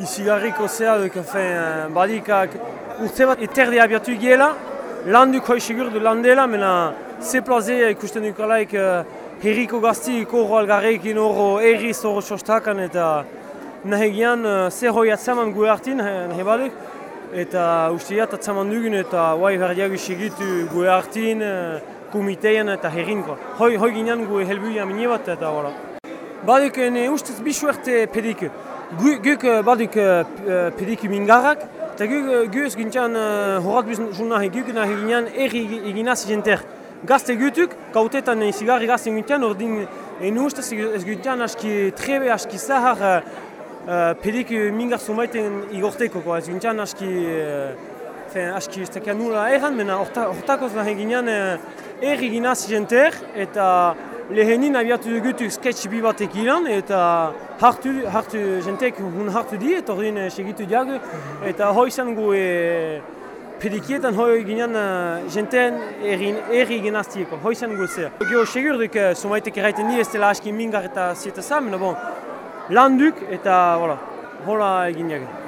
izigarriko zea duk, fin, badikak urte bat eterde abiatu giela, landuk hoi segur du landela, mena ze plaze ikusten dukalaik uh, herriko gazti korro algarrekin horro erriz horro sostakan eta nahi gian uh, ze hoi atzaman gu hartin, nahi baduk, eta usteat atzaman dugun eta guai berdiago segitu gu hartin, uh, komitean eta herrinko. Hoi, hoi ginen gu helbuia mini bat eta wala. Baduk, ne ustez bisu erte pedik. Guk baduk uh, pedik mingarrak, eta guk gu ez gintzen uh, horat bizun nahi, guk nahi ginen erri eginaz jenter. Gazte gutuk, kautetan zigarri gazte gintzen, ordin en ustez ez gintzen aski trebe, aski zahar uh, uh, pedik mingar zumaiten igorteko, ez gintzen aski... Uh, Fen, aski ez dakar nula erran, mena hortakoz nahi ginen erri ginaz jenter eta lehenin abiatu dugutu sketch bi batek ilan eta hartu, hartu jentek hun hartu di eta ordin segitu diago eta hoi izan gu e, pedikietan hoi ginen jenten erri ginaztieko, hoi izan gu zer. Gio segur duk sumaitek erraiten di ez dela aski mingar eta zieta za, mena bon, landuk eta voilà, hola egin.